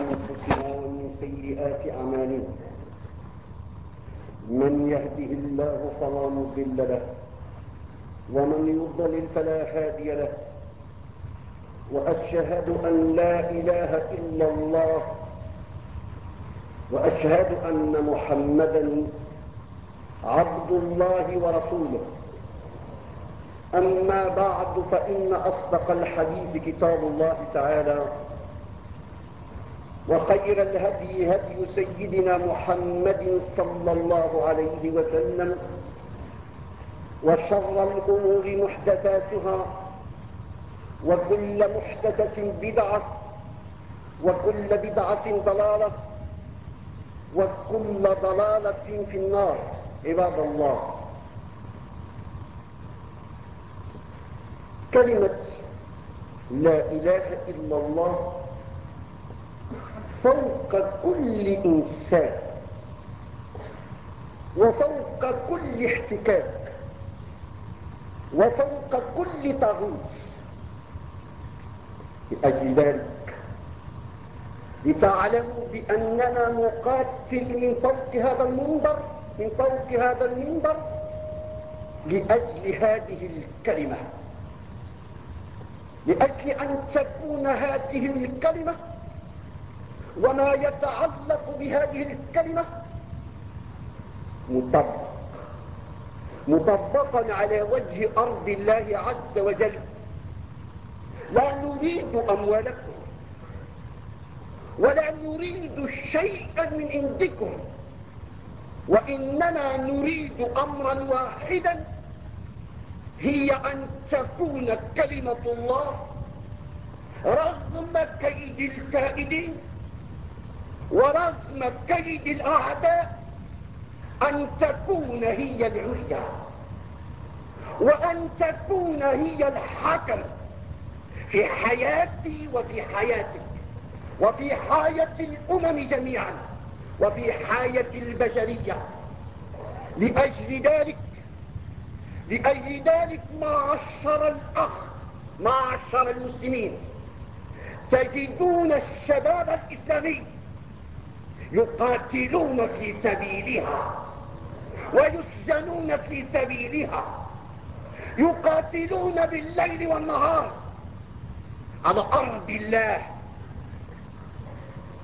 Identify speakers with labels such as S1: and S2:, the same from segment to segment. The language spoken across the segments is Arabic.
S1: أنفسنا ومن سيئات أعمالنا. من يهده الله فلا مضل له ومن يضلل فلا هادي له. وأشهد أن لا إله إلا الله وأشهد أن محمدا عبد الله ورسوله. أما بعد فإن أصدق الحديث كتاب الله تعالى وخير الهدي هدي سيدنا محمد صلى الله عليه وسلم وشر الأمور محدثاتها وكل محدثة بدعة وكل بدعة ضلالة وكل ضلالة في النار. عباد الله. كلمة لا إله إلا الله فوق كل إنسان وفوق كل احتكاك وفوق كل طاغوت. لأجل ذلك لتعلموا بأننا نقاتل من فوق هذا المنبر من فوق هذا المنبر لأجل هذه الكلمة. لأجل أن تكون هذه الكلمة وما يتعلق بهذه الكلمة مطبق. مطبقا على وجه أرض الله عز وجل. لا نريد أموالكم ولا نريد شيئا من عندكم وإنما نريد أمرا واحدا. هي أن تكون كلمة الله رغم كيد الكائدين ورغم كيد الأعداء أن تكون هي العليا وأن تكون هي الحكم في حياتي وفي حياتك وفي حياة الأمم جميعا وفي حياة البشرية لأجل ذلك لأجل ذلك معشر الأخ معشر المسلمين. تجدون الشباب الإسلامي يقاتلون في سبيلها ويسجنون في سبيلها يقاتلون بالليل والنهار على أرض الله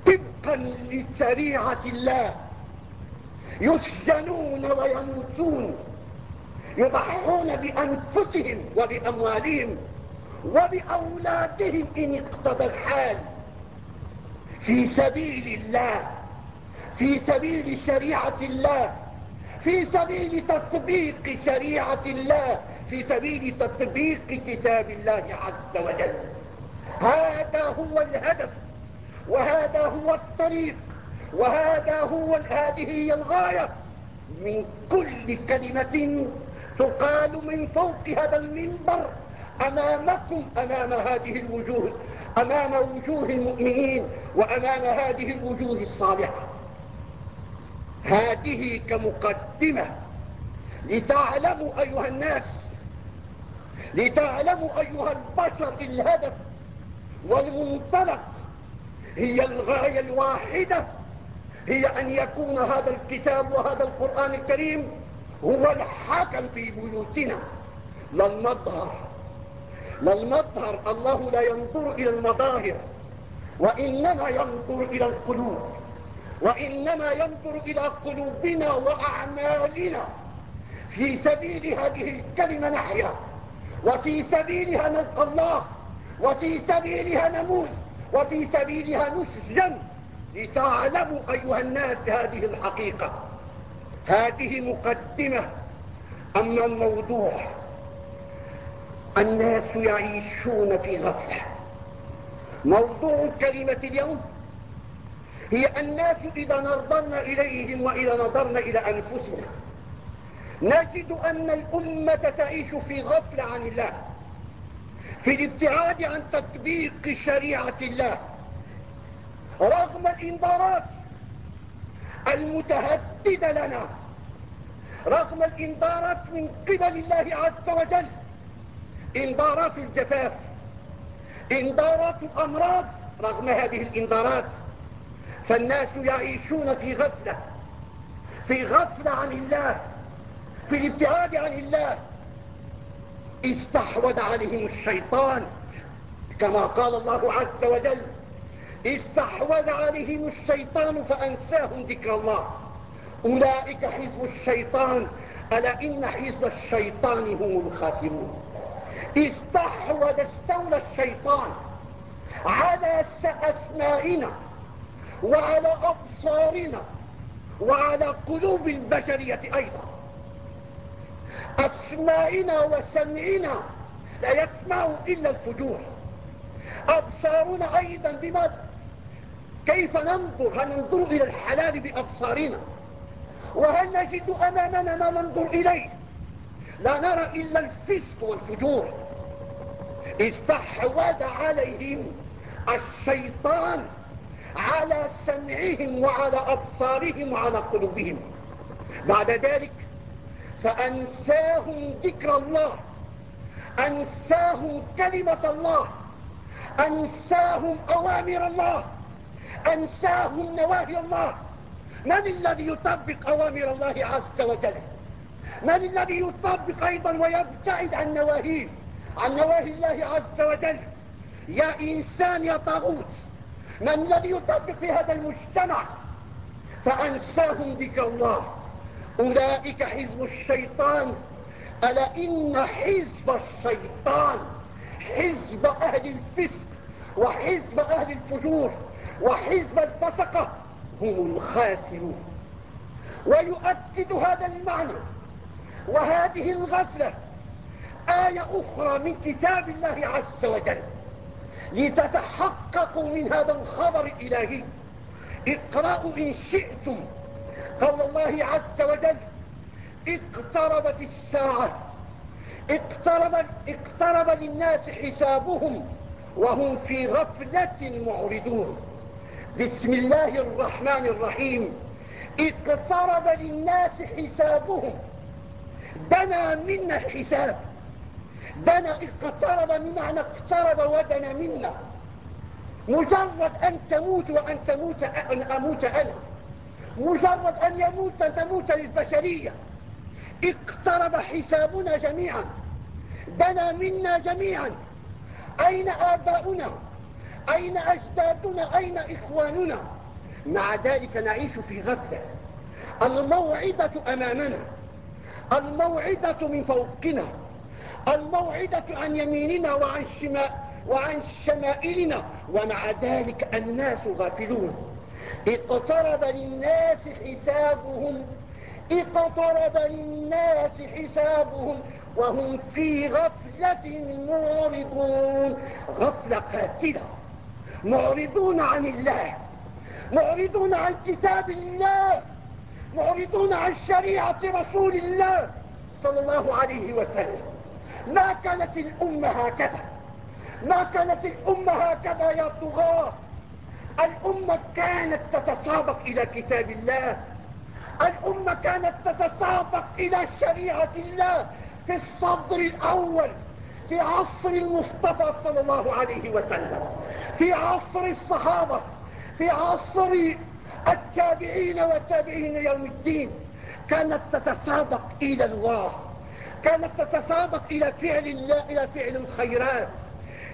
S1: طبقا لشريعة الله. يسجنون ويموتون. يضحون بأنفسهم وبأموالهم وبأولادهم إن اقتضى الحال. في سبيل الله في سبيل شريعة الله في سبيل تطبيق شريعة الله في سبيل تطبيق كتاب الله عز وجل. هذا هو الهدف وهذا هو الطريق وهذا هو هذه هي الغاية من كل كلمة تقال من فوق هذا المنبر أمامكم أمام هذه الوجوه أمام وجوه المؤمنين وأمام هذه الوجوه الصالحة. هذه كمقدمة لتعلموا أيها الناس لتعلموا أيها البشر الهدف والمنطلق هي الغاية الواحدة هي أن يكون هذا الكتاب وهذا القرآن الكريم هو الحاكم في بيوتنا. لا المظهر الله لا ينظر إلى المظاهر وإنما ينظر إلى القلوب وإنما ينظر إلى قلوبنا وأعمالنا. في سبيل هذه الكلمة نحيا وفي سبيلها نلقى الله وفي سبيلها نموت وفي سبيلها نسجن. لتعلموا أيها الناس هذه الحقيقة. هذه مقدمة. أما الموضوع الناس يعيشون في غفلة. موضوع كلمة اليوم هي الناس إذا نظرنا إليهم وإذا نظرنا إلى أنفسنا نجد أن الأمة تعيش في غفلة عن الله في الابتعاد عن تطبيق شريعة الله رغم الإنذارات. المتهددة لنا رغم الإنذارات من قبل الله عز وجل. إنذارات الجفاف إنذارات الأمراض رغم هذه الإنذارات فالناس يعيشون في غفلة في غفلة عن الله في الابتعاد عن الله. استحوذ عليهم الشيطان كما قال الله عز وجل استحوذ عليهم الشيطان فأنساهم ذكر الله. أولئك حزب الشيطان. ألا إن حزب الشيطان هم الخاسرون. استحوذ استولى الشيطان على أسمائنا وعلى أبصارنا وعلى قلوب البشرية أيضا. أسمائنا وسمعنا لا يسمع إلا الفجور. أبصارنا أيضا بماذا؟ كيف ننظر؟ هل ننظر إلى الحلال بأبصارنا؟ وهل نجد أمامنا ما ننظر إليه؟ لا نرى إلا الفسق والفجور. استحوذ عليهم الشيطان على سمعهم وعلى أبصارهم وعلى قلوبهم. بعد ذلك فأنساهم ذكر الله أنساهم كلمة الله أنساهم أوامر الله. أنساهم نواهي الله. من الذي يطبق أوامر الله عز وجل؟ من الذي يطبق أيضا ويبتعد عن نواهيه؟ عن نواهي الله عز وجل. يا إنسان يا طاغوت من الذي يطبق في هذا المجتمع؟ فأنساهم ذكر الله. أولئك حزب الشيطان. ألا إن حزب الشيطان حزب أهل الفسق وحزب أهل الفجور؟ وحزب الفسقة هم الخاسرون. ويؤكد هذا المعنى وهذه الغفلة آية أخرى من كتاب الله عز وجل لتتحققوا من هذا الخبر الإلهي اقرأوا إن شئتم قول الله عز وجل اقتربت الساعة اقترب, اقترب للناس حسابهم وهم في غفلة معرضون. بسم الله الرحمن الرحيم. اقترب للناس حسابهم. دنا منا الحساب. دنا اقترب بمعنى اقترب ودنا منا. مجرد أن تموت وأن تموت أن أموت أنا. مجرد أن يموت تموت للبشرية. اقترب حسابنا جميعا. دنا منا جميعا. أين آباؤنا؟ أين أجدادنا؟ أين إخواننا؟ مع ذلك نعيش في غفلة. الموعدة أمامنا. الموعدة من فوقنا. الموعدة عن يميننا وعن, شما وعن شمائلنا. ومع ذلك الناس غافلون. اقترب للناس حسابهم. اقترب للناس حسابهم. وهم في غفلة معرضون. غفلة قاتلة. معرضون عن الله معرضون عن كتاب الله معرضون عن شريعة رسول الله صلى الله عليه وسلم. ما كانت الأمة هكذا ما كانت الأمة هكذا يا طغاة. الأمة كانت تتسابق إلى كتاب الله. الأمة كانت تتسابق إلى شريعة الله في الصدر الأول. في عصر المصطفى صلى الله عليه وسلم في عصر الصحابة في عصر التابعين والتابعين يوم الدين كانت تتسابق إلى الله كانت تتسابق إلى فعل الله إلى فعل الخيرات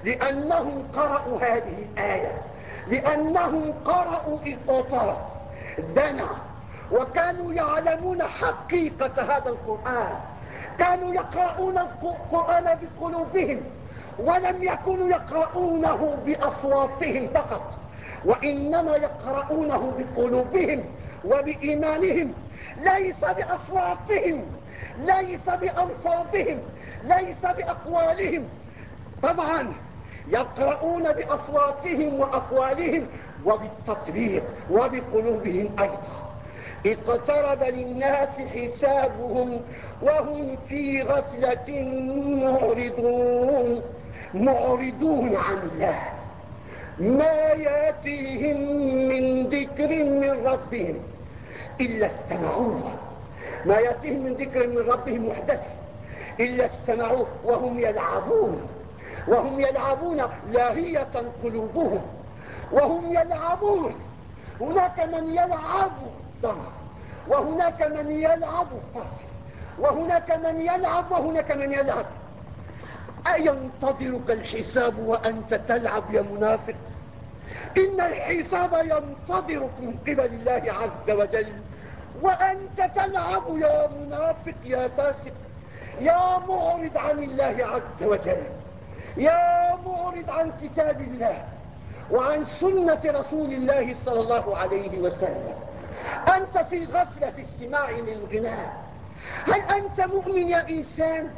S1: لأنهم قرأوا هذه الآية لأنهم قرأوا اقترب دنا وكانوا يعلمون حقيقة هذا القرآن. كانوا يقرؤون القرآن بقلوبهم ولم يكونوا يقرؤونه بأصواتهم فقط وإنما يقرؤونه بقلوبهم وبإيمانهم. ليس بأصواتهم ليس بألفاظهم ليس بأقوالهم. طبعا يقرؤون بأصواتهم وأقوالهم وبالتطبيق وبقلوبهم أيضا. اقترب للناس حسابهم وهم في غفلة معرضون معرضون عن الله. ما يأتيهم من ذكر من ربهم إلا استمعوه ما يأتيهم من ذكر من ربهم محدث إلا استمعوه وهم يلعبون. وهم يلعبون لاهية قلوبهم. وهم يلعبون. هناك من يلعب ضمر وهناك من يلعب طرف وهناك من يلعب وهناك من يلعب. أينتظرك الحساب وأنت تلعب يا منافق؟ إن الحساب ينتظرك من قبل الله عز وجل. وأنت تلعب يا منافق يا فاسق. يا معرض عن الله عز وجل. يا معرض عن كتاب الله. وعن سنة رسول الله صلى الله عليه وسلم. أنت في غفلة في استماع للغناء هل أنت مؤمن يا إنسان؟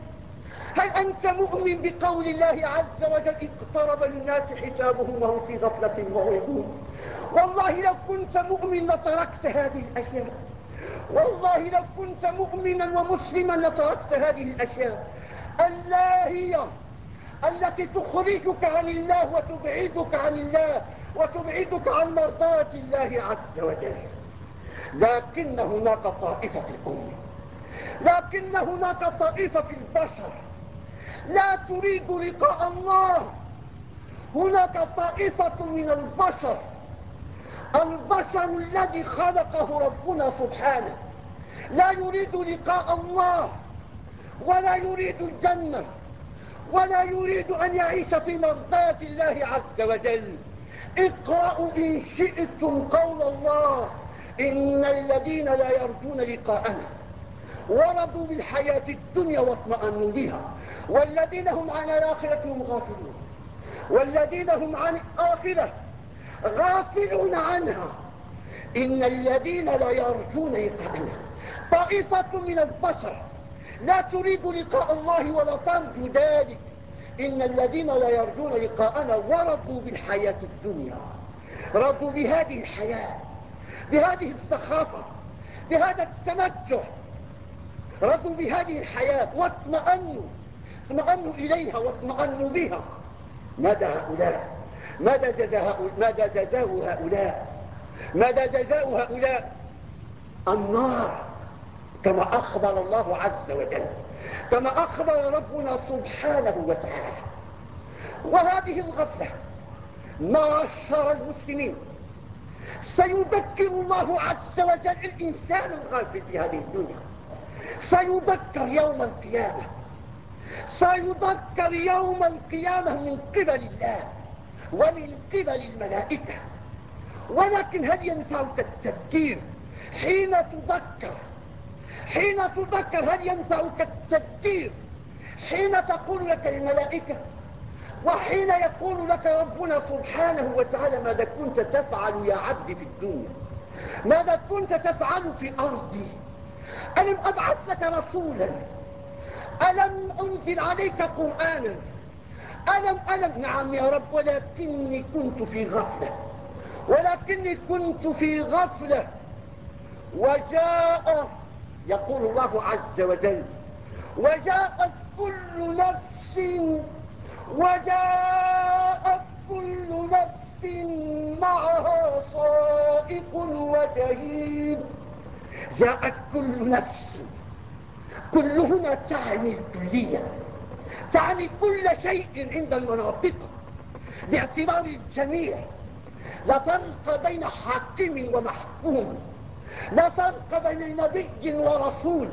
S1: هل أنت مؤمن بقول الله عز وجل اقترب للناس حسابهم وهم في غفلة معرضون والله لو كنت مؤمن لتركت هذه الأشياء. والله لو كنت مؤمنا ومسلما لتركت هذه الأشياء. اللاهية التي تخرجك عن الله وتبعدك عن الله وتبعدك عن مرضاة الله عز وجل. لكن هناك طائفة في الأمة. لكن هناك طائفة في البشر. لا تريد لقاء الله. هناك طائفة من البشر. البشر الذي خلقه ربنا سبحانه. لا يريد لقاء الله. ولا يريد الجنة. ولا يريد أن يعيش في مرضاة الله عز وجل. اقرأوا إن شئتم قول الله. إن الذين لا يرجون لقاءنا ورضوا بالحياة الدنيا واطمأنوا بها والذين هم عن الآخرة هم غافلون. والذين هم عن الآخرة غافلون عنها. إن الذين لا يرجون لقاءنا طائفة من البشر لا تريد لقاء الله ولا ترجو ذلك. إن الذين لا يرجون لقاءنا ورضوا بالحياة الدنيا. رضوا بهذه الحياة. بهذه السخافة بهذا التمتع رضوا بهذه الحياة واطمأنوا اطمأنوا إليها واطمأنوا بها. ماذا هؤلاء؟ ماذا جزاء ماذا جزاء هؤلاء؟ ماذا جزاء هؤلاء؟ النار كما أخبر الله عز وجل كما أخبر ربنا سبحانه وتعالى. وهذه الغفلة معشر المسلمين سيذكر الله عز وجل الإنسان الغافل في هذه الدنيا. سيذكر يوم القيامة. سيذكر يوم القيامة من قبل الله ومن قبل الملائكة. ولكن هل ينفعك التذكير حين تذكر؟ حين تذكر هل ينفعك التذكير حين تقول لك الملائكة وحين يقول لك ربنا سبحانه وتعالى ماذا كنت تفعل يا عبد في الدنيا؟ ماذا كنت تفعل في أرضي؟ ألم أبعث لك رسولا؟ ألم أنزل عليك قرآنا؟ ألم ألم نعم يا رب ولكني كنت في غفلة ولكني كنت في غفلة وجاء يقول الله عز وجل وجاءت كل نفس وجاءت كل نفس معها صائق وشهيد. جاءت كل نفس كل هنا تعني الكلية تعني كل شيء عند المناطق باعتبار الجميع. لا فرق بين حاكم ومحكوم لا فرق بين نبي ورسول.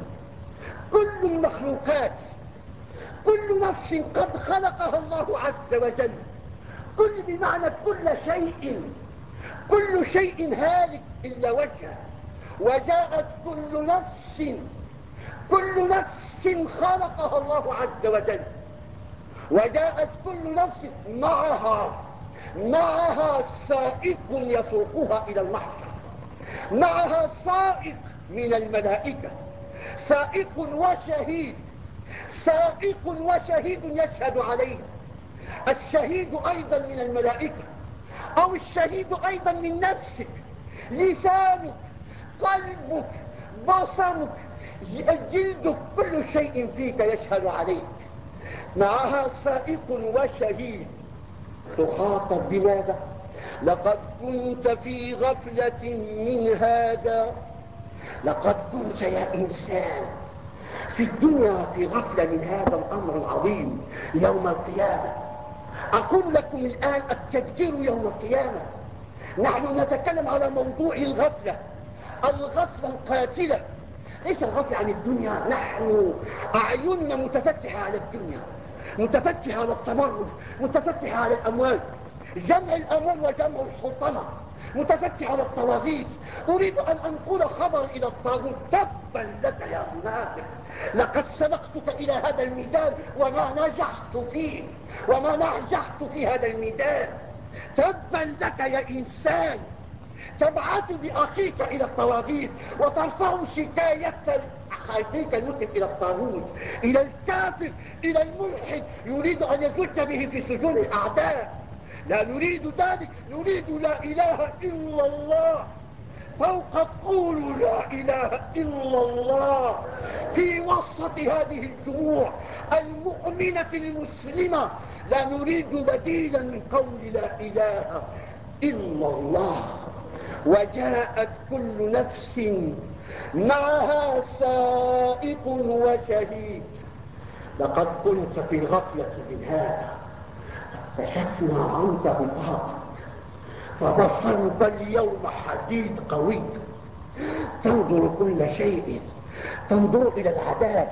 S1: كل المخلوقات كل نفس قد خلقها الله عز وجل. كل بمعنى كل شيء. كل شيء هالك إلا وجهه. وجاءت كل نفس. كل نفس خلقها الله عز وجل. وجاءت كل نفس معها. معها سائق يسوقها إلى المحشر. معها سائق من الملائكة. سائق وشهيد. سائق وشهيد يشهد عليه. الشهيد أيضا من الملائكة أو الشهيد أيضا من نفسك. لسانك قلبك بصرك جلدك كل شيء فيك يشهد عليك. معها سائق وشهيد. تخاطب بماذا؟ لقد كنت في غفلة من هذا. لقد كنت يا إنسان. في الدنيا في غفلة من هذا الأمر العظيم يوم القيامة. أقول لكم الآن التذكير يوم القيامة. نحن نتكلم على موضوع الغفلة. الغفلة القاتلة. ليس الغفلة عن الدنيا. نحن أعيننا متفتحة على الدنيا. متفتحة على التمرد. متفتحة على الأموال. جمع الأموال وجمع الحطمة. متفتح على الطواغيت أريد أن أنقل خبر إلى الطاغوت. تبا لك يا منافق. لقد سبقتك إلى هذا الميدان وما نجحت فيه وما نجحت في هذا الميدان. تبا لك يا إنسان تبعث بأخيك إلى الطواغيت وترفع شكاية أخيك المسلم إلى الطاغوت إلى الكافر إلى الملحد يريد أن يزج به في سجون الأعداء. لا نريد ذلك نريد لا إله إلا الله. فوق قولوا لا إله إلا الله. في وسط هذه الجموع المؤمنة المسلمة لا نريد بديلا من قول لا إله إلا الله. وجاءت كل نفس معها سائق وشهيد. لقد كنت في غفلة من هذا. كشفنا عنك بطاقة فبصرك اليوم حديد قوي. تنظر كل شيء. تنظر إلى العذاب.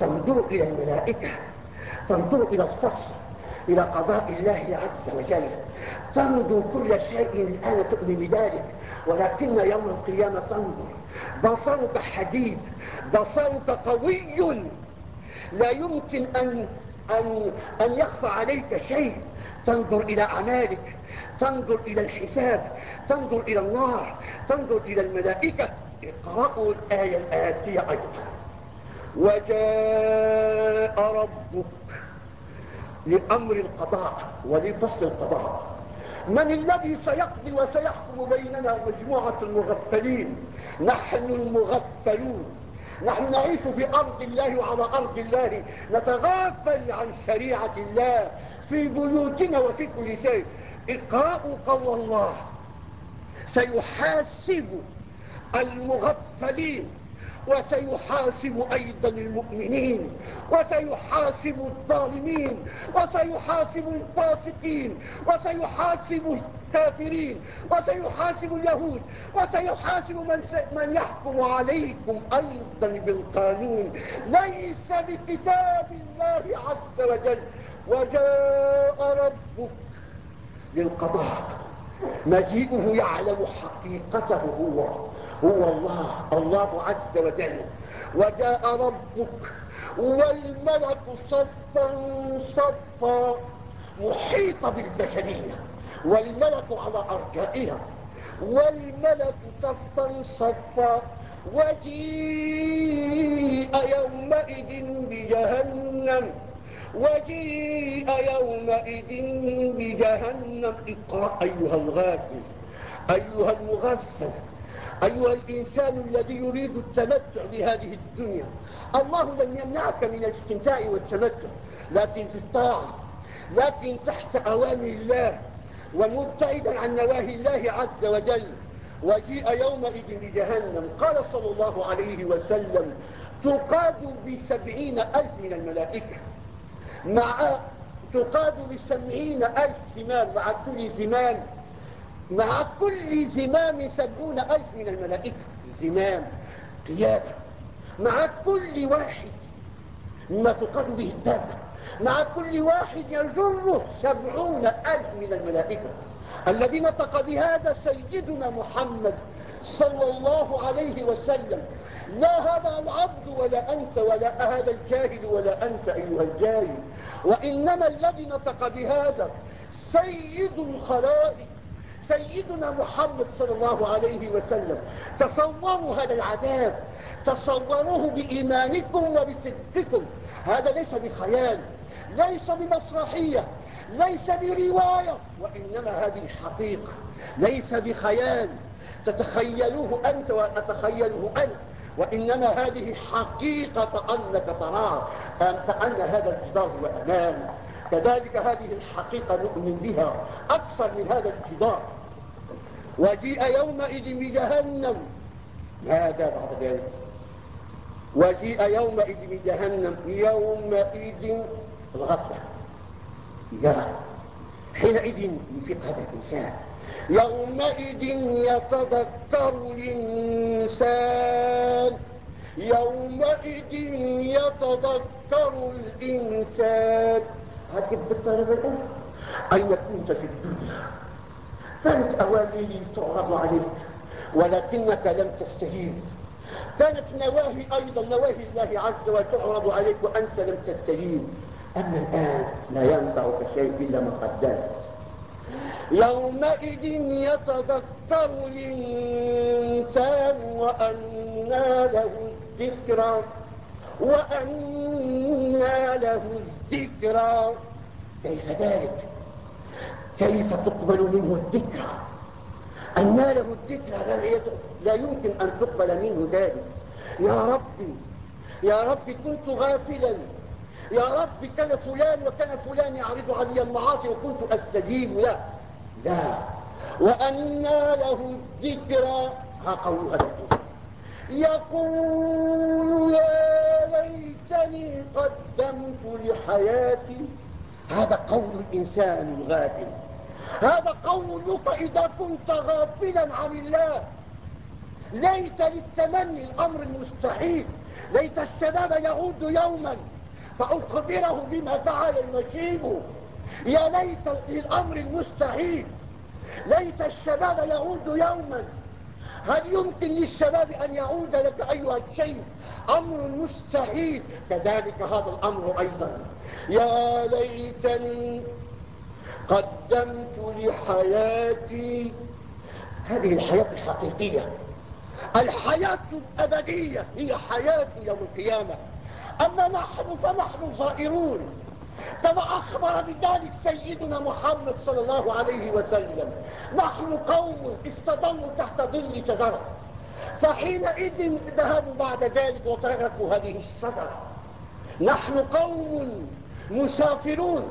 S1: تنظر إلى الملائكة. تنظر إلى الفصل. إلى قضاء الله عز وجل. تنظر كل شيء. الآن تؤمن بذلك. ولكن يوم القيامة تنظر. بصرك حديد. بصرك قوي. لا يمكن أن, أن, أن يخفى عليك شيء. تنظر إلى أعمالك تنظر إلى الحساب تنظر إلى النار تنظر إلى الملائكة. اقرأوا الآية الآتية أيضا. وجاء ربك لأمر القضاء ولفصل القضاء. من الذي سيقضي وسيحكم بيننا مجموعة المغفلين؟ نحن المغفلون. نحن نعيش في أرض الله وعلى أرض الله. نتغافل عن شريعة الله. في بيوتنا وفي كل شيء. إقرأوا قول الله. سيحاسب المغفلين وسيحاسب أيضا المؤمنين وسيحاسب الظالمين وسيحاسب الفاسقين وسيحاسب الكافرين وسيحاسب اليهود وسيحاسب من, من يحكم عليكم أيضا بالقانون. ليس بكتاب الله عز وجل. وجاء ربك للقضاء مجيئه يعلم حقيقته هو. هو الله. الله عز وجل. وجاء ربك والملك صفا صفا محيط بالبشرية. والملك على أرجائها. والملك صفا صفا وجيء يومئذ بجهنم. وجيء يومئذ بجهنم. اقرأ أيها الغافل أيها المغفل أيها الإنسان الذي يريد التمتع بهذه الدنيا. الله لم يمنعك من الاستمتاع والتمتع لكن في الطاعة لكن تحت أوامر الله. ومبتعدا عن نواهي الله عز وجل. وجيء يومئذ بجهنم. قال صلى الله عليه وسلم تقاد بسبعين ألف من الملائكة. مع تقاد بسبعين ألف زمام مع كل زمام مع كل زمام سبعون ألف من الملائكة. زمام قيادة مع كل واحد مما تقاد به الدابة. مع كل واحد يجره سبعون ألف من الملائكة. الذي نطق بهذا سيدنا محمد صلى الله عليه وسلم. لا هذا العبد ولا أنت ولا هذا الجاهل ولا أنت أيها الجاهل. وإنما الذي نطق بهذا سيد الخلائق سيدنا محمد صلى الله عليه وسلم. تصوروا هذا العذاب تصوروه بإيمانكم وبصدقكم. هذا ليس بخيال ليس بمسرحية. ليس برواية وإنما هذه حقيقة ليس بخيال. تتخيلوه أنت وأتخيله أنا وإنما هذه حقيقة أنك تراه كأن هذا الجدار هو أمامك كذلك هذه الحقيقة نؤمن بها أكثر من هذا الجدار. وجيء يومئذ بجهنم. ماذا بعد ذلك؟ وجيء يومئذ بجهنم. يومئذ الغفلة يا حينئذ يفيق هذا الإنسان. يومئذ يتذكر الإنسان. يومئذ يتذكر الإنسان. هل تذكر الآن أين كنت في الدنيا. كانت أوامري تعرض عليك. ولكنك لم تستجيب. كانت نواهي أيضا. نواهي الله عز وجل تعرض عليك وأنت لم تستجيب. أما الآن لا ينفعك شيء إلا ما قدمت. يومئذ يتذكر الإنسان وأنى له الذكرى وأنى له الذكرى. كيف ذلك؟ كيف تقبل منه الذكرى؟ أنى له الذكرى لا يمكن أن تقبل منه ذلك. يا ربي يا ربي كنت غافلا. يا رب كان فلان وكان فلان يعرض علي المعاصي وكنت أستجيب له لا. وأنى له الذكرى ها قول هذا يقول يا ليتني قدمت لحياتي. هذا قول الإنسان الغافل. هذا قولك إذا كنت غافلا عن الله. ليت للتمني الأمر المستحيل. ليت الشباب يعود يوما فأخبره بما فعل المشيب. يا ليت للأمر المستحيل. ليت الشباب يعود يوما. هل يمكن للشباب أن يعود لك أيها الشيء أمر مستحيل. كذلك هذا الأمر أيضا. يا ليتني قدمت لحياتي. هذه الحياة الحقيقية. الحياة الأبدية هي حياة يوم القيامة. أما نحن فنحن ظائرون كما أخبر بذلك سيدنا محمد صلى الله عليه وسلم. نحن قوم استظلوا تحت ظل شجرة. فحينئذ ذهبوا بعد ذلك وتركوا هذه الشجرة. نحن قوم مسافرون.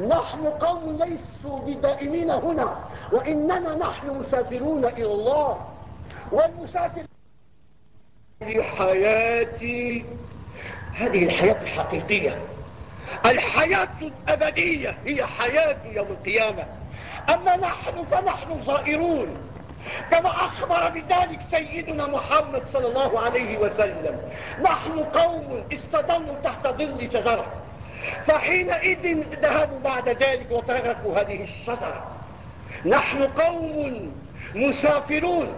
S1: نحن قوم ليسوا بدائمين هنا. وإننا نحن مسافرون إلى الله. والمسافر في حياتي هذه الحياة الحقيقية. الحياة الأبدية هي حياة يوم القيامة. أما نحن فنحن ظائرون كما أخبر بذلك سيدنا محمد صلى الله عليه وسلم. نحن قوم استظلوا تحت ظل شجرة. فحينئذ ذهبوا بعد ذلك وتركوا هذه الشجرة. نحن قوم مسافرون.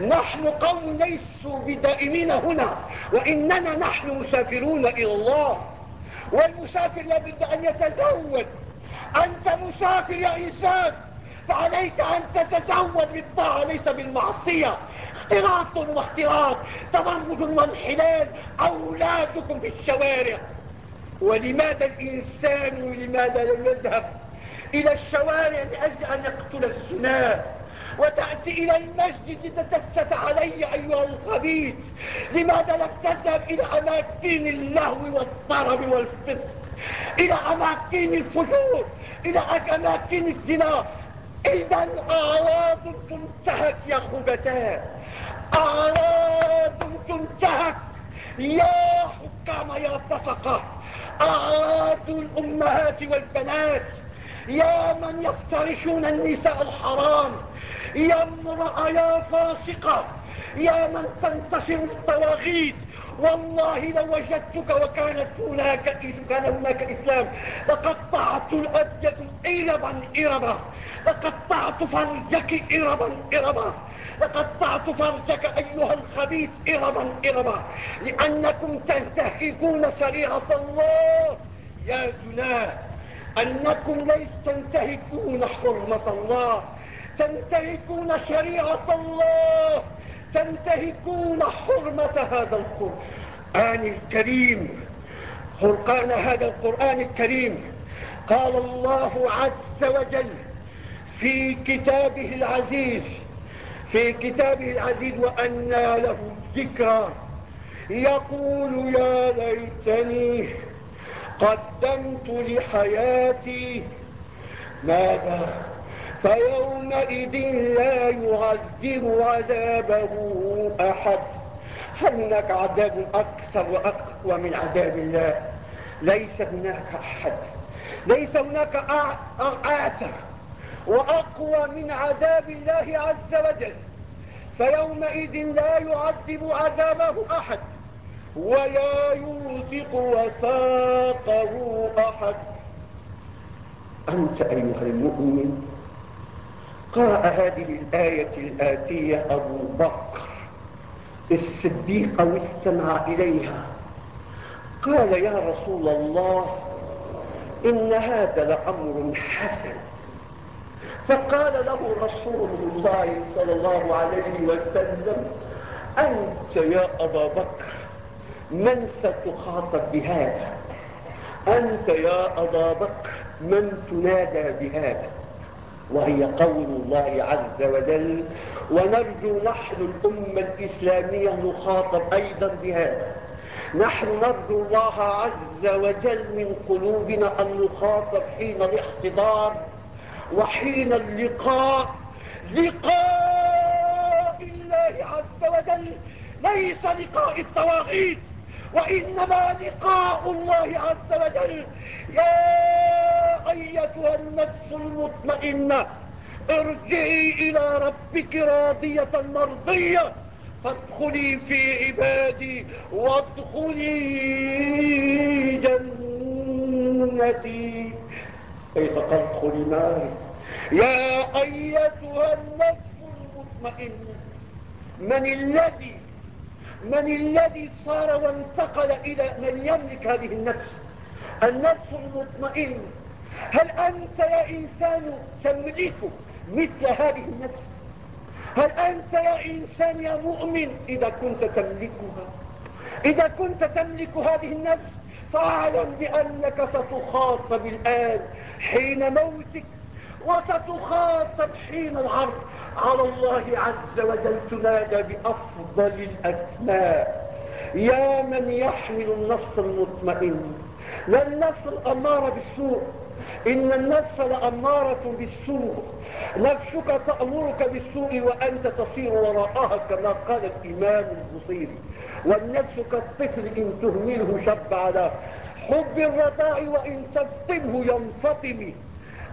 S1: نحن قوم ليسوا بدائمين هنا وإننا نحن مسافرون إلى الله. والمسافر لابد أن يتزود أنت مسافر يا إنسان فعليك أن تتزود بالطاعة ليس بالمعصية. اختلاط واختلاط تبرج وانحلال أولادكم في الشوارع. ولماذا الإنسان لماذا لم يذهب إلى الشوارع لأجل أن يقتل السنان وتأتي إلى المسجد تتست علي أيها الخبيث لماذا لم تذهب إلى أماكن اللهو والطرب والفسق؟ إلى أماكن الفجور إلى أماكن الزنا. إذا أعراض تنتهك يا خبتاء أعراض تنتهك يا حكام يا فسقة أعراض الأمهات والبنات. يا من يفترشون النساء الحرام. يا امرأة يا فاسقة يا من تنتصر الطواغيت والله لو وجدتك وكانت هناك كان هناك إسلام لقطعت الأبجد إربا إربا. لقطعت فرجك إربا إربا. لقطعت فرجك أيها الخبيث إربا إربا. لأنكم تنتهكون شريعة الله. يا زناه أنكم ليس تنتهكون حرمة الله تنتهكون شريعة الله تنتهكون حرمة هذا القرآن الكريم. فرقان هذا القرآن الكريم. قال الله عز وجل في كتابه العزيز في كتابه العزيز وأنى له الذكرى. يقول يا ليتني قدمت لحياتي. ماذا؟ فيومئذ لا يعذب عذابه أحد. هل هناك عذاب أكثر وأقوى من عذاب الله؟ ليس هناك أحد. ليس هناك أعتر وأقوى من عذاب الله عز وجل. فيومئذ لا يعذب عذابه أحد. ولا يوثق وثاقه أحد. أنت أيها المؤمن قرأ هذه الآية الآتية أبو بكر الصديق واستمع إليها. قال يا رسول الله إن هذا لأمر حسن. فقال له رسول الله صلى الله عليه وسلم أنت يا أبا بكر من ستخاطب بهذا؟ أنت يا أبا بكر من تنادى بهذا؟ وهي قول الله عز وجل ونرجو نحن الأمة الإسلامية نخاطب أيضا بهذا. نحن نرجو الله عز وجل من قلوبنا أن نخاطب حين الاحتضار وحين اللقاء. لقاء الله عز وجل ليس لقاء الطواغيت وإنما لقاء الله عز وجل. يا أيتها النفس المطمئنة ارجعي إلى ربك راضية مرضية. فادخلي في عبادي وادخلي جنتي. كيف تدخل ناري يا أيتها النفس المطمئنة من الذي من الذي صار وانتقل إلى من يملك هذه النفس؟ النفس المطمئنة هل أنت يا إنسان تملك مثل هذه النفس؟ هل أنت يا إنسان يا مؤمن إذا كنت تملكها؟ إذا كنت تملك هذه النفس فاعلم بأنك ستخاطب الآن حين موتك وستخاطب حين العرض. على الله عز وجل تنادى بأفضل الأسماء. يا من يحمل النفس المطمئن. لا النفس الأمارة بالسوء. إن النفس لأمارة بالسوء. نفسك تأمرك بالسوء وأنت تصير وراءها كما قال الإمام البصيري والنفس كالطفل إن تهمله شب على. حب الرضاع وإن تفطمه ينفطم.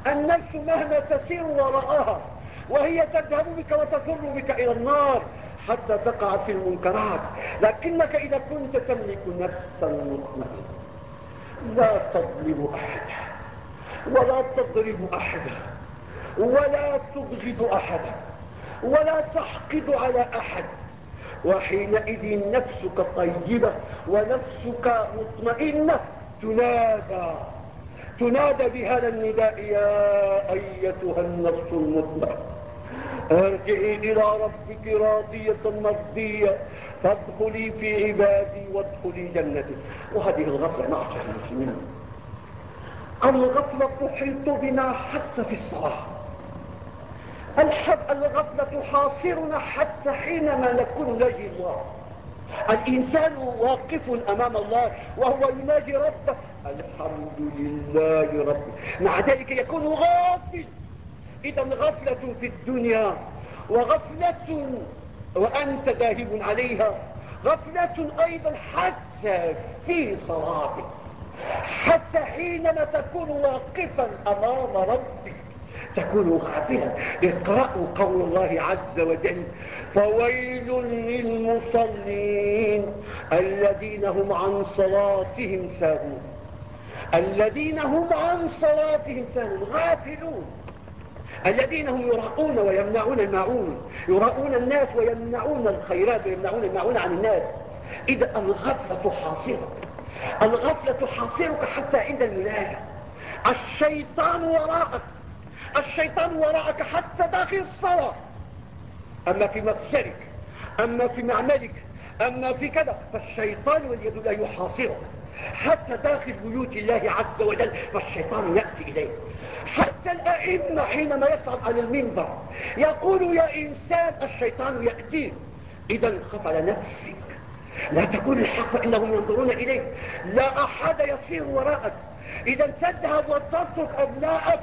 S1: النفس مهما تسير وراءها وهي تذهب بك وتفر بك إلى النار حتى تقع في المنكرات. لكنك إذا كنت تملك نفسا مطمئنة لا تظلم أحدا ولا تضرب أحدا ولا تبغض أحدا ولا تحقد على أحد. وحينئذ نفسك طيبة ونفسك مطمئنة. تنادى تنادى بهذا النداء يا أيتها النفس المطمئنة. أرجعي إلى ربك راضية مرضية. فادخلي في عبادي وادخلي جنتي. وهذه الغفلة معشر المسلمين. الغفلة تحيط بنا حتى في الصلاة. الغفلة حاصرنا حتى حينما نكون نجي الله الإنسان واقف أمام الله وهو يناجي ربه. الحمد لله ربي مع ذلك يكون غافل. إذا غفلة في الدنيا وغفلة وأنت ذاهب عليها. غفلة أيضا حتى في صلاتك حتى حينما تكون واقفا أمام ربك. تكون غافلا اقرأوا قول الله عز وجل فويل للمصلين الذين هم عن صلاتهم ساهون. الذين هم عن صلاتهم ساهون. غافلون. الذين هم يراؤون ويمنعون الماعون. يراؤون الناس ويمنعون الخيرات ويمنعون الماعون عن الناس. إذا الغفلة حاصرك الغفلة حاصرك حتى عند المناجة الشيطان وراءك. الشيطان وراءك حتى داخل الصلاة. أما في مفسرك أما في معملك أما في كذا فالشيطان واليد لا يحاصرك. حتى داخل بيوت الله عز وجل فالشيطان يأتي إليه. حتى الأئمة حينما يصعد على المنبر يقول يا إنسان الشيطان يأتي. إذا خف على نفسك. لا تقول الحق فإنهم ينظرون إليك. لا أحد يصير وراءك. إذا تذهب وتترك أبناءك.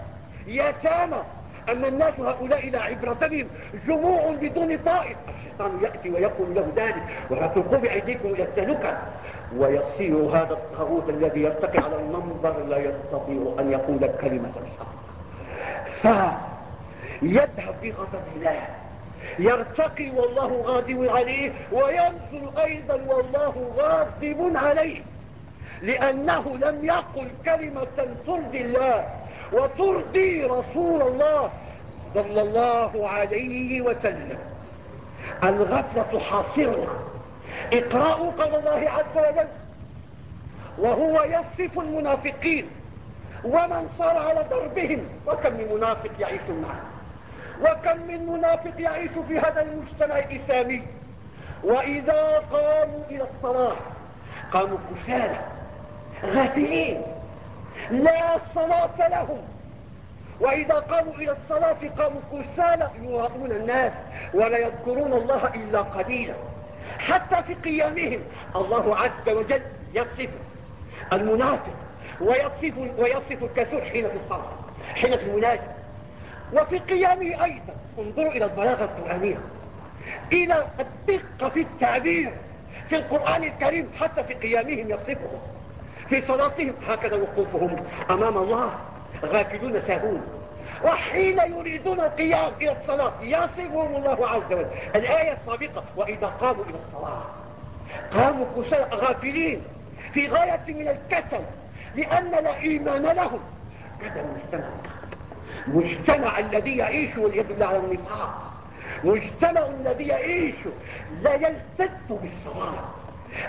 S1: يتامى أما الناس هؤلاء لا عبرة بهم جموع بدون طائف. الشيطان يأتي ويقول له ذلك. ولا تلقوا بأيديكم إلى التهلكة ويصير هذا الطاغوت الذي يرتقي على المنبر لا يستطيع أن يقول كلمة الحق. فيذهب بغضب الله. يرتقي والله غاضب عليه وينزل أيضا والله غاضب عليه. لأنه لم يقل كلمة ترضي الله وترضي رسول الله صلى الله عليه وسلم. الغفلة حاصرنا. اقرأوا قول الله عز وجل. وهو يصف المنافقين. ومن صار على دربهم. وكم من منافق يعيش معه. وكم من منافق يعيش في هذا المجتمع الإسلامي. وإذا قاموا إلى الصلاة قاموا كسالى غافلين. لا صلاة لهم. وإذا قاموا إلى الصلاة قاموا كسالى يراؤون الناس ولا يذكرون الله إلا قليلا. حتى في قيامهم الله عز وجل يصف المنافق ويصف, ويصف الكسول حين في الصلاة حين في المناجم وفي قيامه أيضا انظروا إلى البلاغة القرآنية. إلى الدقة في التعبير في القرآن الكريم حتى في قيامهم يصفهم. في صلاتهم هكذا وقوفهم أمام الله غافلون ساهون. وحين يريدون القيام إلى الصلاة يصفهم الله عز وجل. الآية السابقة وإذا قاموا إلى الصلاة قاموا كسل غافلين في غاية من الكسل لأن لا إيمان لهم. هذا المجتمع. مجتمع الذي يعيش واليد على النفاق. مجتمع الذي يعيش لا يلتد بالصلاة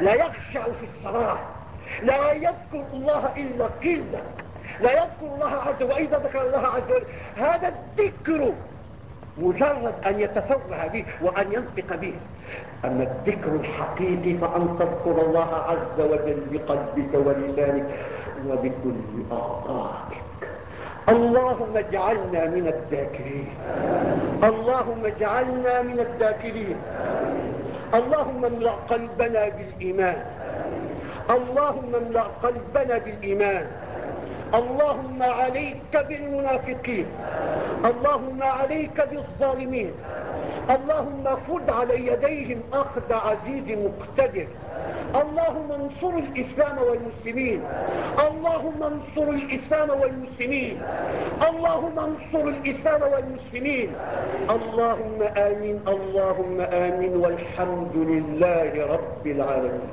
S1: لا يخشع في الصلاة لا يذكر الله إلا قلة. لا يذكر الله عز وجل وإذا ذكر الله عز وجل. هذا الذكر مجرد أن يتفوه به وأن ينطق به. أما الذكر الحقيقي فأن تذكر الله عز وجل بقلبك ولسانك وبكل أعضائك اللهم اجعلنا من الذاكرين. اللهم اجعلنا من الذاكرين. اللهم املأ قلبنا بالإيمان. اللهم املأ قلبنا بالإيمان. اللهم عليك بالمنافقين. اللهم عليك بالظالمين. اللهم خذ على يديهم أخذ عزيز مقتدر. اللهم انصر الإسلام والمسلمين. اللهم انصر الإسلام والمسلمين. اللهم انصر الإسلام والمسلمين. اللهم آمين. اللهم آمين. والحمد لله رب العالمين.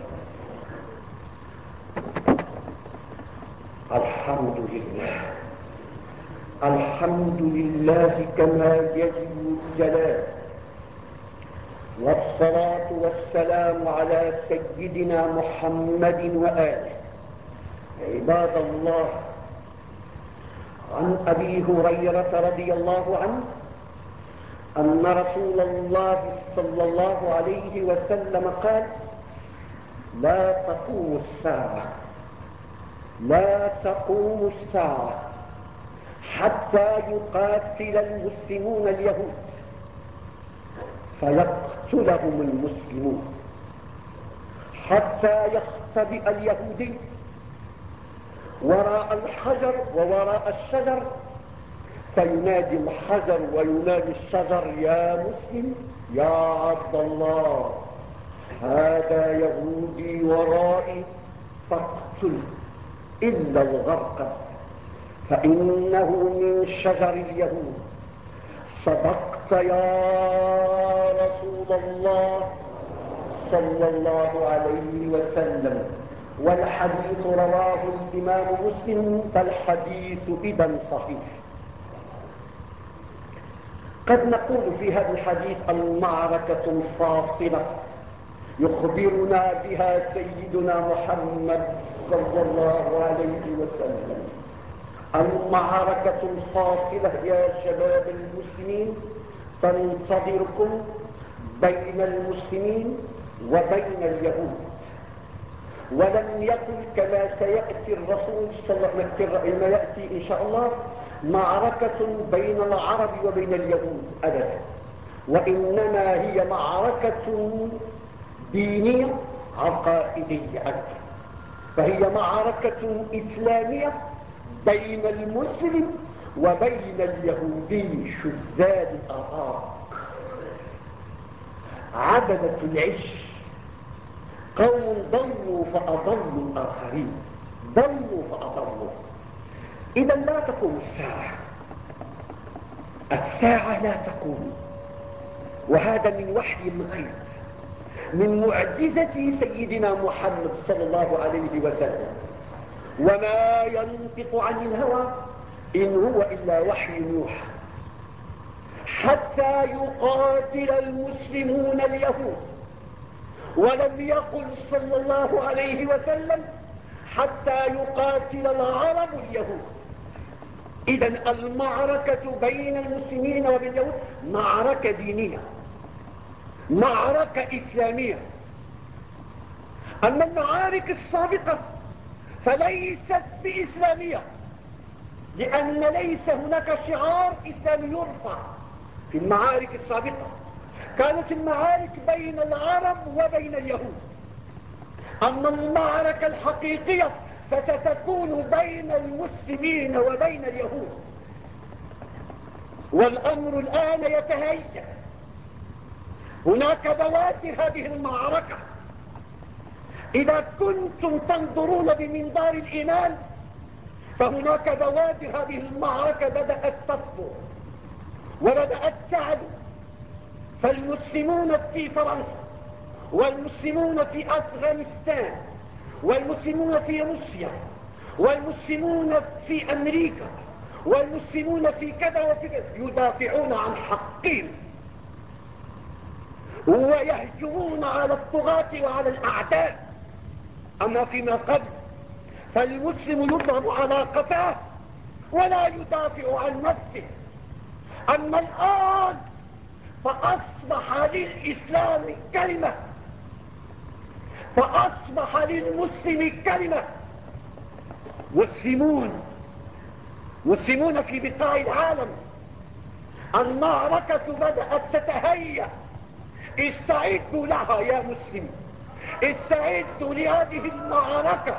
S1: الحمد لله. الحمد لله كما يجب الجلال. والصلاة والسلام على سيدنا محمد وآله. عباد الله عن أبي هريرة رضي الله عنه أن رسول الله صلى الله عليه وسلم قال لا تقوم الساعة. لا تقوم الساعة حتى يقاتل المسلمون اليهود فيقتلهم المسلمون حتى يختبئ اليهودي وراء الحجر ووراء الشجر فينادي الحجر وينادي الشجر يا مسلم يا عبد الله هذا يهودي ورائي فاقتله. إلا الغرقد فإنه من شجر اليهود. صدقت يا رسول الله صلى الله عليه وسلم. والحديث رواه الإمام مسلم فالحديث إذا صحيح. قد نقول في هذا الحديث المعركة الفاصلة. يخبرنا بها سيدنا محمد صلى الله عليه وسلم. المعركة الفاصلة يا شباب المسلمين تنتظركم بين المسلمين وبين اليهود. ولم يكن كما سيأتي الرسول صلى الله عليه وسلم يأتي إن شاء الله معركة بين العرب وبين اليهود أبدا. وإنما هي معركة دينية عقائدية. فهي معركة إسلامية بين المسلم وبين اليهودي شذاذ الآراء عبدة العش. قوم ضلوا فأضلوا الآخرين. ضلوا فأضلوا. إذا لا تقوم الساعة. الساعة لا تقوم. وهذا من وحي الغيب. من معجزة سيدنا محمد صلى الله عليه وسلم. وما ينطق عن الهوى إن هو إلا وحي يوحى. حتى يقاتل المسلمون اليهود. ولم يقل صلى الله عليه وسلم حتى يقاتل العرب اليهود. إذا المعركة بين المسلمين وبين اليهود معركة دينية. معركة إسلامية. أما المعارك السابقة فليست بإسلامية لأن ليس هناك شعار إسلامي يرفع. في المعارك السابقة كانت المعارك بين العرب وبين اليهود. أما المعركة الحقيقية فستكون بين المسلمين وبين اليهود. والأمر الآن يتهيأ هناك بوادر هذه المعركة. إذا كنتم تنظرون بمنظار الإيمان فهناك بوادر هذه المعركة بدأت تطفو وبدأت تعلو. فالمسلمون في فرنسا والمسلمون في أفغانستان والمسلمون في روسيا والمسلمون في أمريكا والمسلمون في كذا وفي كذا يدافعون عن حقهم. ويهجمون على الطغاة وعلى الأعداء. أما فيما قبل فالمسلم يضرب على قفاه ولا يدافع عن نفسه. أما الآن فأصبح للإسلام كلمة. فأصبح للمسلم كلمة. مسلمون مسلمون في بقاع العالم. المعركة بدأت تتهيأ. استعدوا لها يا مسلم. استعدوا لهذه المعركة.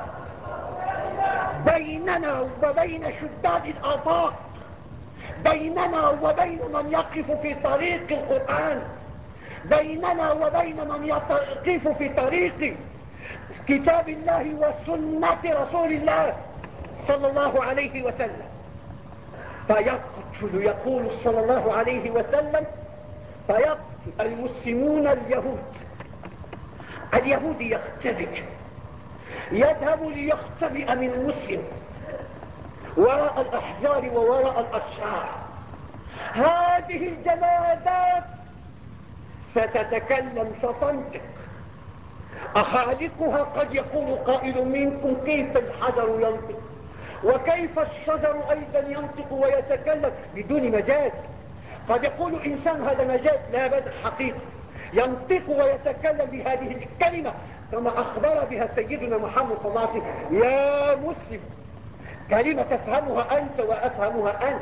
S1: بيننا وبين شداد الآفاق. بيننا وبين من يقف في طريق القرآن. بيننا وبين من يقف في طريق كتاب الله وسنة رسول الله صلى الله عليه وسلم. فيقتل يقول صلى الله عليه وسلم فيقتل المسلمون اليهود. اليهود يختبئ. يذهب ليختبئ من المسلم وراء الأحجار ووراء الأشجار هذه الجمادات ستتكلم ستنطق أخالقها قد يقول قائل منكم كيف الحجر ينطق؟ وكيف الشجر أيضا ينطق ويتكلم؟ بدون مجاز قد يقول إنسان هذا مجاز لا بد حقيقي ينطق ويتكلم بهذه الكلمة كما أخبر بها سيدنا محمد صلى الله عليه وسلم. يا مسلم كلمة تفهمها أنت وأفهمها أنت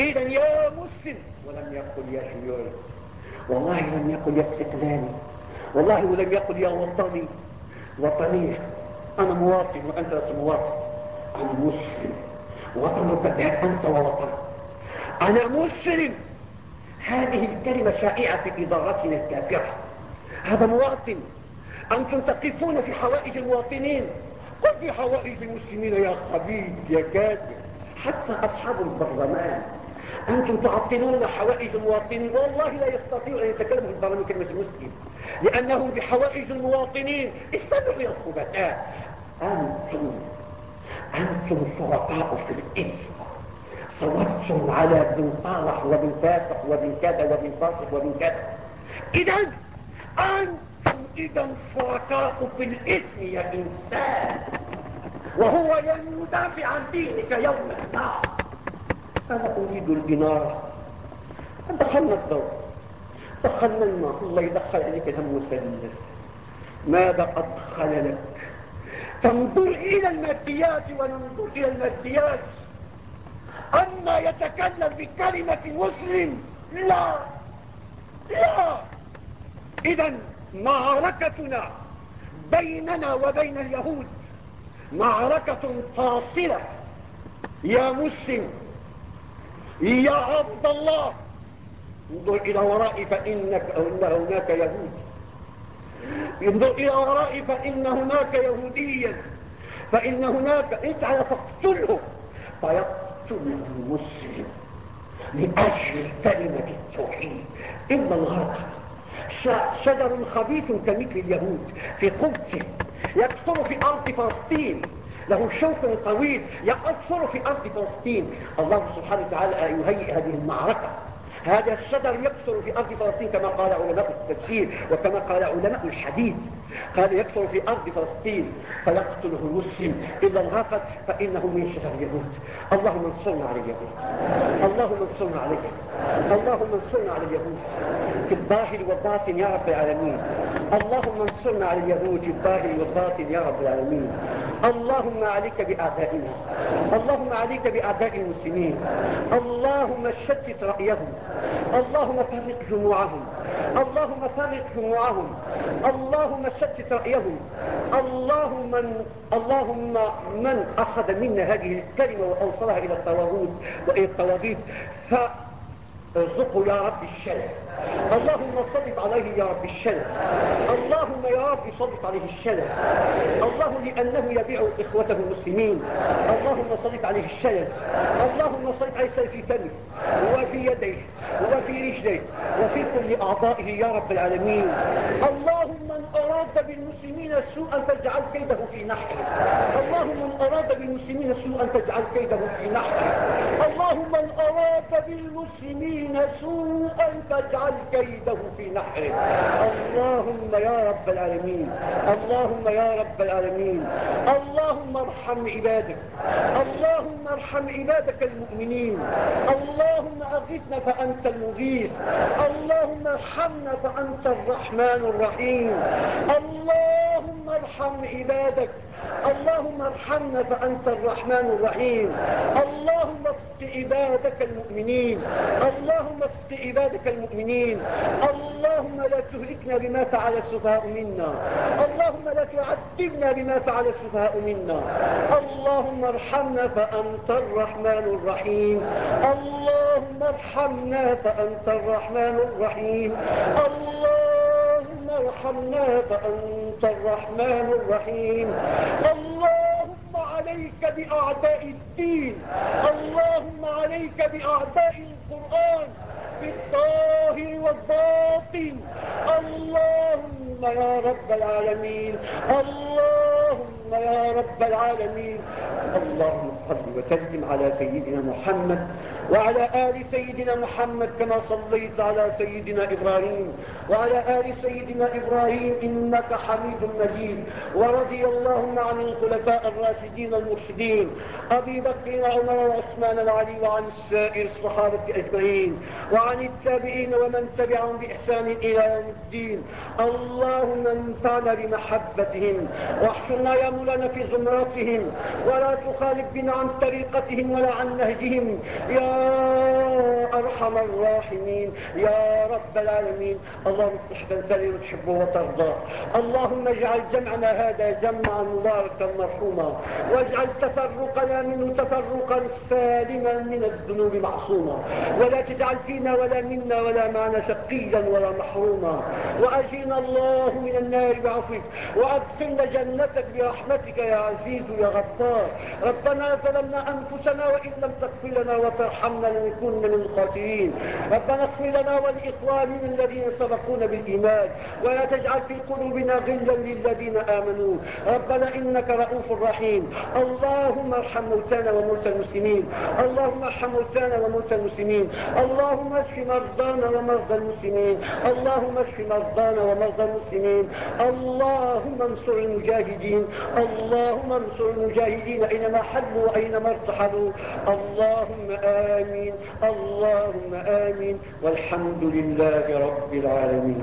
S1: إذا يا مسلم ولم يقل يا شيوعي. والله لم يقل يا استقلالي. والله ولم يقل يا وطني. وطني أنا مواطن وأنت لست مواطن. أنا مسلم. وطنك أنت ووطنك. أنا مسلم. هذه الكلمة شائعة في إدارتنا الكافرة هذا مواطن. أنتم تقفون في حوائج المواطنين. قل في حوائج المسلمين يا خبيث يا كافر حتى أصحاب البرلمان. أنتم تعطلون حوائج المواطنين. والله لا يستطيع أن يتكلموا في البرلمان كلمة المسلم. لأنهم بحوائج المواطنين. استمعوا إلى الخبثاء أنتم أنتم شركاء في الإثم صوتتم على بن طالح وبن فاسق وبن كذا وبن فاسق وبن كذا. إذا أنتم إذا شركاء في الإثم يا إنسان وهو يدافع عن دينك يوم النار. أنا أريد الإنارة. دخلنا الضوء. دخلنا الماء. الله يدخل عليك الهم والسلس ماذا أدخل لك تنظر إلى الماديات وننظر إلى الماديات. أما يتكلم بكلمة مسلم. لا. لا. إذا معركتنا بيننا وبين اليهود معركة فاصلة. يا مسلم. يا عبد الله. انظر إلى ورائي فإنك أو إن هناك يهود. انظر إلى ورائي فإن هناك يهوديا. فإن هناك اسعى فاقتله. فيقتله المسلم لأجل كلمة التوحيد. إلا الغرق شجر خبيث كمثل اليهود في قدس يكثر في أرض فلسطين. له شوك طويل يأثر في أرض فلسطين. الله سبحانه وتعالى يهيئ هذه المعركة. هذا الشجر يكثر في أرض فلسطين كما قال علماء التفسير وكما قال علماء الحديث. قال يكثر في أرض فلسطين فيقتله المسلم إذا الغافل فإنه من شجر اليهود. اللهم انصرنا على اليهود. اللهم انصرنا عليهم. اللهم انصرنا على اليهود. في الظاهر والباطن يا رب العالمين. اللهم انصرنا على اليهود. في الظاهر والباطن يا رب العالمين. اللهم عليك بأعدائنا اللهم عليك بأعداء المسلمين. اللهم شتت رأيهم. اللهم فرق جموعهم. اللهم فرق جموعهم. اللهم شتت رأيهم. اللهم من, اللهم من أخذ منا هذه الكلمة وأوصلها إلى الطواغوت وإلى الطواغيت. ارزقه يا رب الشلل. اللهم صلت عليه يا رب الشلل. اللهم يا رب صلت عليه الشلل. الله لأنه يبيع إخوته المسلمين. اللهم صلت عليه الشلل. اللهم صلت عليه الشلل في فمه وفي يديه وفي رجليه وفي كل أعضائه يا رب العالمين. اللهم من أراد بالمسلمين سوءا فاجعل كيده في نحره. اللهم من أراد بالمسلمين سوءا فاجعل كيده في نحره. اللهم من أراد بالمسلمين سوءا فاجعل كيده في نحره. اللهم يا رب العالمين. اللهم يا رب العالمين. اللهم ارحم عبادك. اللهم ارحم عبادك المؤمنين. اللهم أغثنا فأنت المغيث. اللهم ارحمنا فأنت الرحمن الرحيم. اللهم ارحم عبادك. اللهم ارحمنا فأنت الرحمن الرحيم. اللهم اسق عبادك المؤمنين. اللهم اسق عبادك المؤمنين. اللهم لا تهلكنا بما فعل السفهاء منا. اللهم لا تعذبنا بما فعل السفهاء منا. اللهم ارحمنا فأنت الرحمن الرحيم. اللهم ارحمنا فأنت الرحمن الرحيم. اللهم ارحمنا فأنت الرحمن الرحيم. اللهم عليك بأعداء الدين. اللهم عليك بأعداء القرآن. بالطاهر والباطن. اللهم يا رب العالمين. اللهم يا رب العالمين. اللهم صل وسلم على سيدنا محمد وعلى آل سيدنا محمد كما صليت على سيدنا إبراهيم وعلى آل سيدنا إبراهيم إنك حميد مجيد. ورضي اللهم عن الخلفاء الراشدين المرشدين أبي بكر وعمر وعثمان وعلي وعن سائر الصحابة أجمعين وعن التابعين ومن تبعهم بإحسان إلى يوم الدين. اللهم انفعنا بمحبتهم واحشرنا يا مولانا في زمرتهم ولا تخالف بنا عن طريقتهم ولا عن نهجهم. يا أرحم الراحمين. يا رب العالمين. اللهم افتح تنسلي وتحبه وترضى اللهم اجعل جمعنا هذا جمعا مباركا مرحوما. واجعل تفرقنا منه تفرقا سالما من الذنوب معصوما. ولا تجعل فينا ولا منا ولا معنا شقيا ولا محروما. وأجينا الله من النار بعفوك. وأدخلنا جنتك برحمتك يا عزيز يا غفار. ربنا ظلمنا أنفسنا وإن لم تغفر لنا وترحمنا لنكون من الخاسرين ربنا اغفر لنا ولإخواننا الذين سبقونا بالإيمان ولا تجعل في قلوبنا غلا للذين آمنوا. ربنا إنك رؤوف رحيم. اللهم ارحم موتانا وموتى المسلمين. اللهم ارحم موتانا وموتى المسلمين. اللهم اشف مرضانا ومرضى المسلمين. اللهم اشف مرضانا ومرضى المسلمين. اللهم انصر المجاهدين. اللهم انصر المجاهدين أينما حلوا وأينما ارتحلوا. اللهم آمين. اللهم آمين. والحمد لله رب العالمين.